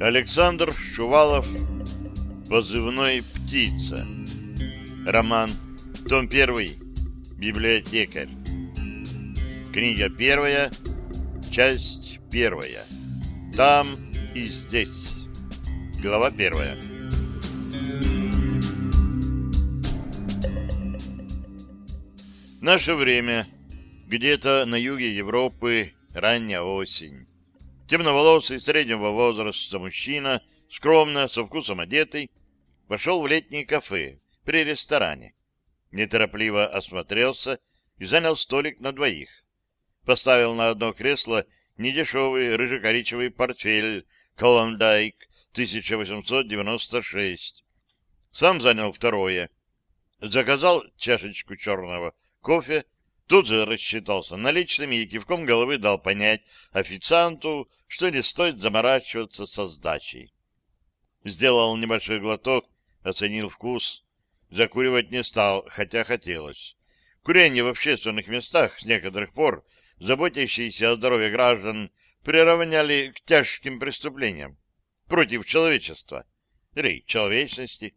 Александр Шувалов Позывной «Птица» Роман Том 1 Библиотекарь. Книга первая Часть первая. Там и здесь. Глава первая. Наше время. Где-то на юге Европы ранняя осень темноволосый, среднего возраста мужчина, скромно, со вкусом одетый, пошел в летнее кафе при ресторане. Неторопливо осмотрелся и занял столик на двоих. Поставил на одно кресло недешевый рыжекоричевый портфель «Колондайк» 1896. Сам занял второе. Заказал чашечку черного кофе, тут же рассчитался наличными и кивком головы дал понять официанту, что не стоит заморачиваться со сдачей. Сделал небольшой глоток, оценил вкус. Закуривать не стал, хотя хотелось. Курение в общественных местах с некоторых пор, заботящиеся о здоровье граждан, приравняли к тяжким преступлениям против человечества или человечности.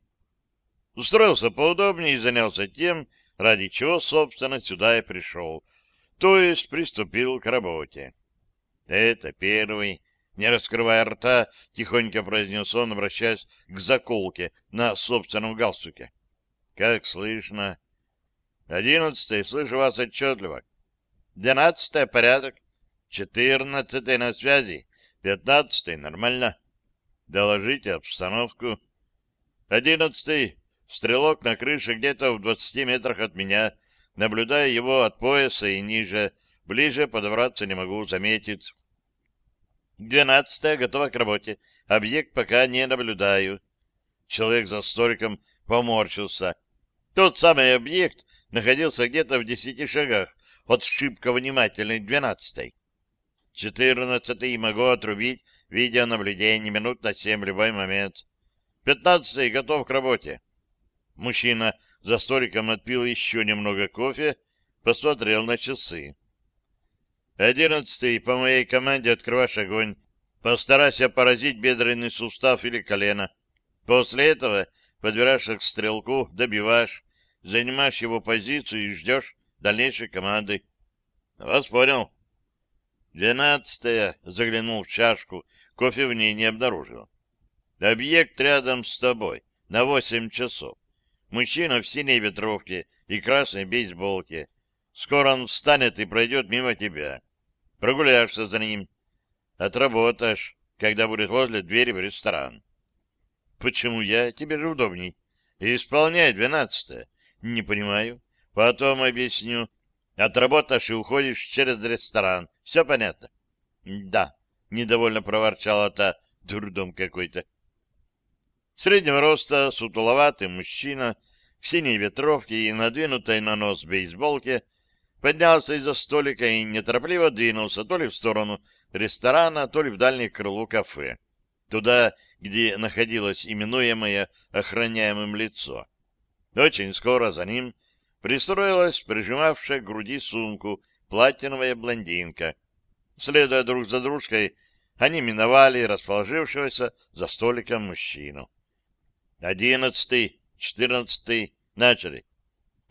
Устроился поудобнее и занялся тем, ради чего, собственно, сюда и пришел, то есть приступил к работе. Это первый. Не раскрывая рта, тихонько произнес он, обращаясь к заколке на собственном галстуке. Как слышно? Одиннадцатый, слышу вас отчетливо. Двенадцатый, порядок. Четырнадцатый на связи. Пятнадцатый, нормально. Доложите обстановку. Одиннадцатый, стрелок на крыше где-то в двадцати метрах от меня. Наблюдая его от пояса и ниже, Ближе подобраться не могу, заметить. Двенадцатая готова к работе. Объект пока не наблюдаю. Человек за столиком поморщился. Тот самый объект находился где-то в десяти шагах от шибко внимательной двенадцатой. Четырнадцатый могу отрубить видеонаблюдение минут на семь в любой момент. Пятнадцатый готов к работе. Мужчина за столиком отпил еще немного кофе, посмотрел на часы. Одиннадцатый, по моей команде открываешь огонь. Постарайся поразить бедренный сустав или колено. После этого подбираешь к стрелку, добиваешь, занимаешь его позицию и ждешь дальнейшей команды. Вас понял. Двенадцатая заглянул в чашку, кофе в ней не обнаружил. Объект рядом с тобой, на восемь часов. Мужчина в синей ветровке и красной бейсболке. Скоро он встанет и пройдет мимо тебя. Прогуляешься за ним. Отработаешь, когда будет возле двери в ресторан. Почему я? Тебе же удобней. Исполняй двенадцатое. Не понимаю. Потом объясню. Отработаешь и уходишь через ресторан. Все понятно? Да. Недовольно проворчала та дурдом какой-то. Среднего роста, сутуловатый мужчина в синей ветровке и надвинутой на нос бейсболке поднялся из-за столика и неторопливо двинулся то ли в сторону ресторана, то ли в дальнее крыло кафе, туда, где находилось именуемое охраняемым лицо. Очень скоро за ним пристроилась прижимавшая к груди сумку платиновая блондинка. Следуя друг за дружкой, они миновали расположившегося за столиком мужчину. Одиннадцатый, четырнадцатый, начали.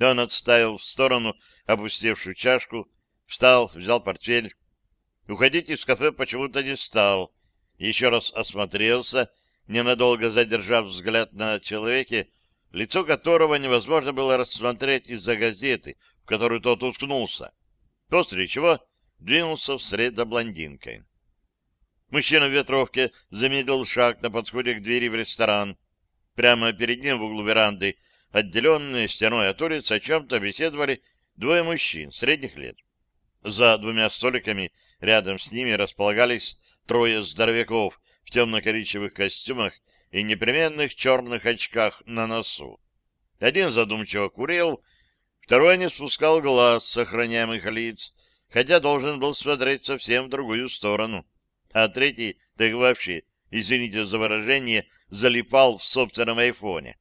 Он отставил в сторону опустевшую чашку, встал, взял портфель. Уходить из кафе почему-то не стал. Еще раз осмотрелся, ненадолго задержав взгляд на человеке, лицо которого невозможно было рассмотреть из-за газеты, в которую тот уткнулся, после чего двинулся вслед за блондинкой. Мужчина в ветровке замедлил шаг на подходе к двери в ресторан. Прямо перед ним в углу веранды отделенные стеной от улиц, о чем-то беседовали двое мужчин средних лет. За двумя столиками рядом с ними располагались трое здоровяков в темно-коричневых костюмах и непременных черных очках на носу. Один задумчиво курил, второй не спускал глаз с охраняемых лиц, хотя должен был смотреть совсем в другую сторону. А третий, так вообще, извините за выражение, залипал в собственном айфоне.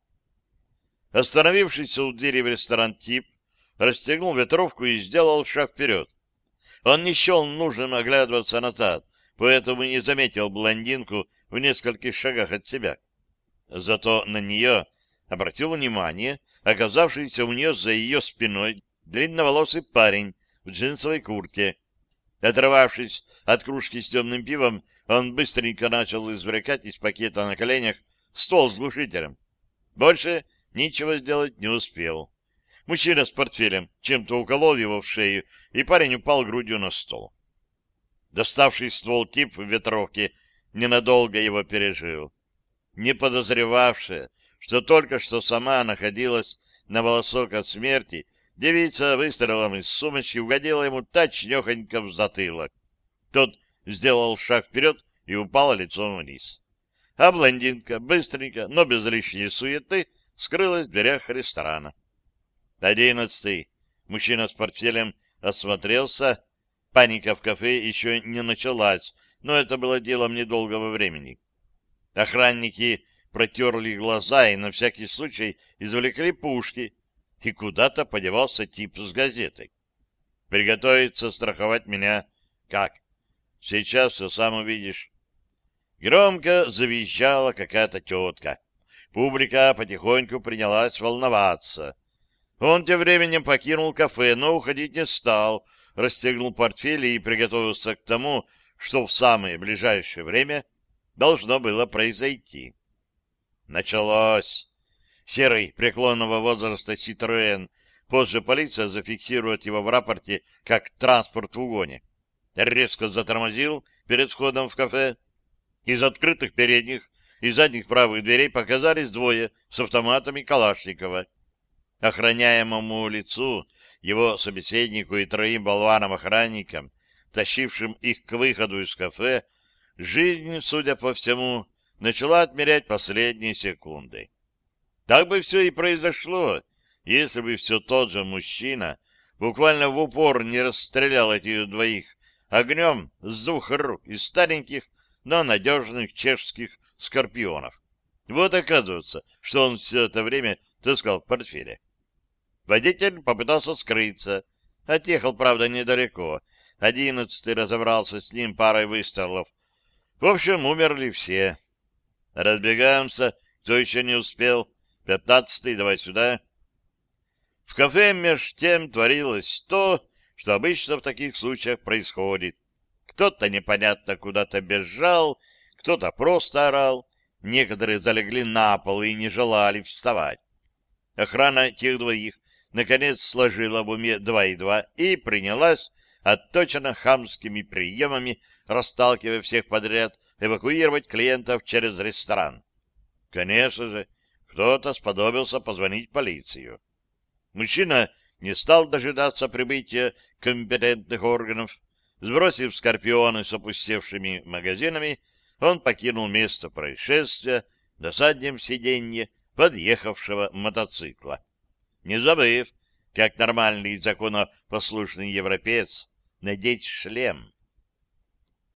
Остановившийся у двери в ресторан тип расстегнул ветровку и сделал шаг вперед. Он не счел нужным оглядываться назад, поэтому не заметил блондинку в нескольких шагах от себя. Зато на нее обратил внимание оказавшийся у нее за ее спиной длинноволосый парень в джинсовой куртке. Оторвавшись от кружки с темным пивом, он быстренько начал извлекать из пакета на коленях ствол с глушителем. Больше ничего сделать не успел. Мужчина с портфелем чем-то уколол его в шею, и парень упал грудью на стол. Доставший ствол тип в ветровке ненадолго его пережил. Не подозревавшая, что только что сама находилась на волосок от смерти, девица выстрелом из сумочки угодила ему точнёхонько в затылок. Тот сделал шаг вперед и упал лицом вниз. А блондинка быстренько, но без лишней суеты, скрылась в дверях ресторана. Одиннадцатый. Мужчина с портфелем осмотрелся. Паника в кафе еще не началась, но это было делом недолгого времени. Охранники протерли глаза и на всякий случай извлекли пушки, и куда-то подевался тип с газетой. Приготовиться страховать меня. Как? Сейчас все сам увидишь. Громко завизжала какая-то тетка. Публика потихоньку принялась волноваться. Он тем временем покинул кафе, но уходить не стал, расстегнул портфель и приготовился к тому, что в самое ближайшее время должно было произойти. Началось. Серый преклонного возраста Citroën. Позже полиция зафиксирует его в рапорте как транспорт в угоне. Резко затормозил перед входом в кафе. Из открытых передних и задних правых дверей показались двое с автоматами Калашникова. Охраняемому лицу, его собеседнику и троим болванам-охранникам, тащившим их к выходу из кафе, жизнь, судя по всему, начала отмерять последние секунды. Так бы все и произошло, если бы все тот же мужчина буквально в упор не расстрелял этих двоих огнем с двух рук из стареньких, но надежных чешских скорпионов. Вот оказывается, что он все это время таскал в портфеле. Водитель попытался скрыться. Отъехал, правда, недалеко. Одиннадцатый разобрался с ним парой выстрелов. В общем, умерли все. Разбегаемся, кто еще не успел. Пятнадцатый, давай сюда. В кафе меж тем творилось то, что обычно в таких случаях происходит. Кто-то непонятно куда-то бежал, кто-то просто орал, некоторые залегли на пол и не желали вставать. Охрана тех двоих наконец сложила в уме два и два и принялась отточенно хамскими приемами, расталкивая всех подряд, эвакуировать клиентов через ресторан. Конечно же, кто-то сподобился позвонить полицию. Мужчина не стал дожидаться прибытия компетентных органов. Сбросив скорпионы с опустевшими магазинами, он покинул место происшествия на заднем сиденье подъехавшего мотоцикла. Не забыв, как нормальный законопослушный европеец, надеть шлем.